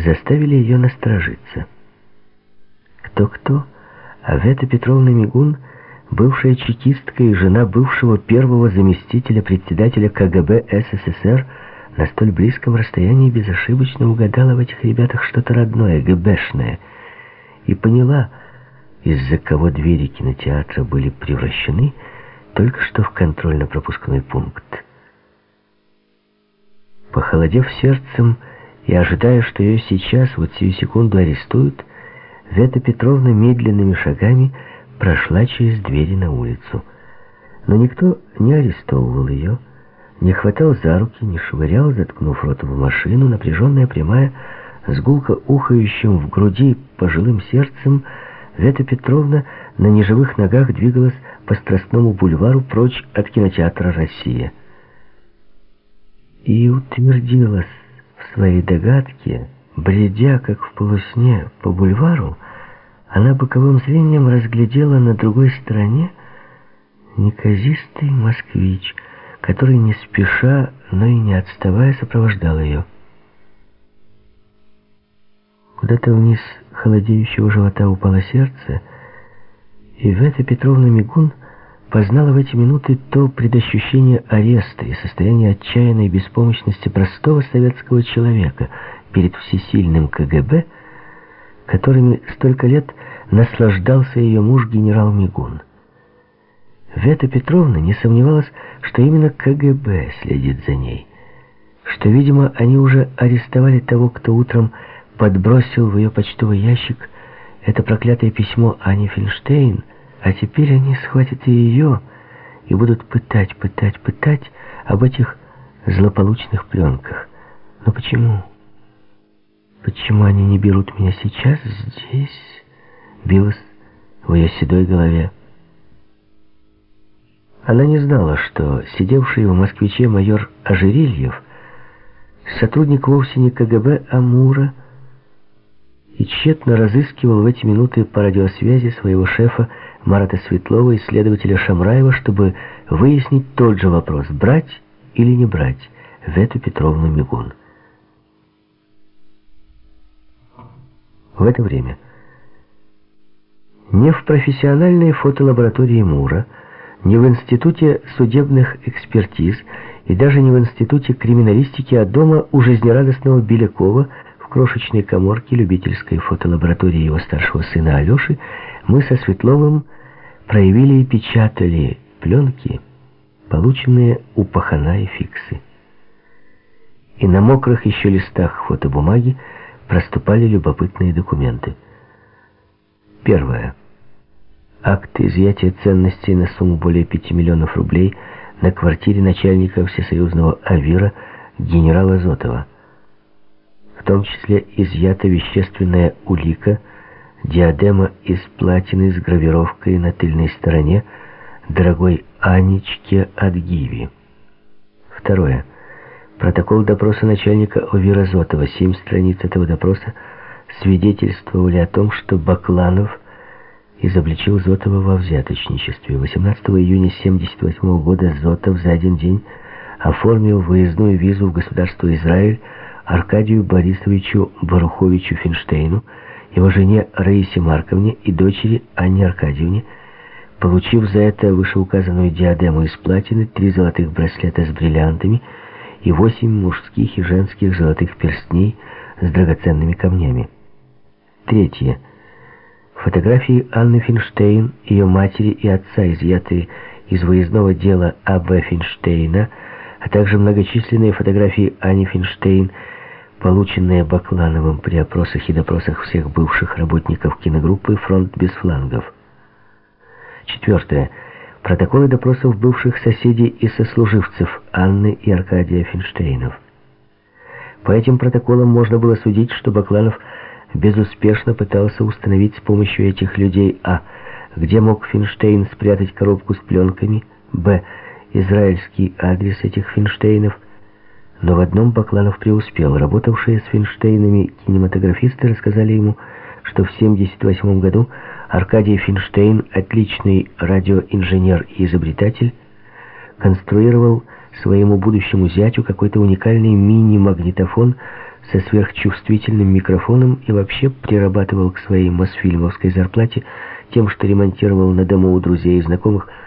заставили ее насторожиться. Кто-кто, а Вета Петровна Мигун, бывшая чекистка и жена бывшего первого заместителя председателя КГБ СССР, на столь близком расстоянии безошибочно угадала в этих ребятах что-то родное, ГБшное, и поняла, из-за кого двери кинотеатра были превращены только что в контрольно-пропускной пункт. Похолодев сердцем и ожидая, что ее сейчас, вот сию секунду, арестуют, Вета Петровна медленными шагами прошла через двери на улицу. Но никто не арестовывал ее, не хватал за руки, не швырял, заткнув рот в машину, напряженная прямая, с гулко ухающим в груди пожилым сердцем, Вета Петровна на неживых ногах двигалась по Страстному бульвару прочь от кинотеатра «Россия». И утвердилась своей догадке, бредя, как в полусне, по бульвару, она боковым зрением разглядела на другой стороне неказистый москвич, который не спеша, но и не отставая сопровождал ее. Куда-то вниз холодеющего живота упало сердце, и Вета Петровна Мигун познала в эти минуты то предощущение ареста и состояние отчаянной беспомощности простого советского человека перед всесильным КГБ, которыми столько лет наслаждался ее муж генерал Мигун. Вета Петровна не сомневалась, что именно КГБ следит за ней, что, видимо, они уже арестовали того, кто утром подбросил в ее почтовый ящик это проклятое письмо Ани Финштейн, а теперь они схватят и ее и будут пытать, пытать, пытать об этих злополучных пленках. Но почему? Почему они не берут меня сейчас, здесь? Билось в ее седой голове. Она не знала, что сидевший в москвиче майор Ожерельев сотрудник вовсе не КГБ Амура, и тщетно разыскивал в эти минуты по радиосвязи своего шефа Марата Светлова и следователя Шамраева, чтобы выяснить тот же вопрос, брать или не брать Вету Петровну Мигун. В это время не в профессиональной фотолаборатории Мура, не в Институте судебных экспертиз и даже не в Институте криминалистики, а дома у жизнерадостного Белякова – крошечной коморке любительской фотолаборатории его старшего сына Алеши мы со Светловым проявили и печатали пленки, полученные у пахана и фиксы. И на мокрых еще листах фотобумаги проступали любопытные документы. Первое. Акт изъятия ценностей на сумму более 5 миллионов рублей на квартире начальника Всесоюзного АВИРа генерала Зотова в том числе изъята вещественная улика, диадема из платины с гравировкой на тыльной стороне дорогой Анечке от Гиви. Второе. Протокол допроса начальника Овира Зотова. Семь страниц этого допроса свидетельствовали о том, что Бакланов изобличил Зотова во взяточничестве. 18 июня 1978 года Зотов за один день оформил выездную визу в государство Израиль Аркадию Борисовичу Баруховичу Финштейну, его жене Раисе Марковне и дочери Анне Аркадьевне, получив за это вышеуказанную диадему из платины, три золотых браслета с бриллиантами и восемь мужских и женских золотых перстней с драгоценными камнями. Третье. Фотографии Анны Финштейн, ее матери и отца, изъятые из выездного дела А.Б. Финштейна, а также многочисленные фотографии Ани Финштейн, полученные Баклановым при опросах и допросах всех бывших работников киногруппы «Фронт без флангов». Четвертое. Протоколы допросов бывших соседей и сослуживцев Анны и Аркадия Финштейнов. По этим протоколам можно было судить, что Бакланов безуспешно пытался установить с помощью этих людей а. где мог Финштейн спрятать коробку с пленками, б. израильский адрес этих Финштейнов – но в одном Бакланов преуспел. Работавшие с Финштейнами кинематографисты рассказали ему, что в 1978 году Аркадий Финштейн, отличный радиоинженер и изобретатель, конструировал своему будущему зятю какой-то уникальный мини-магнитофон со сверхчувствительным микрофоном и вообще прирабатывал к своей мосфильмовской зарплате тем, что ремонтировал на дому у друзей и знакомых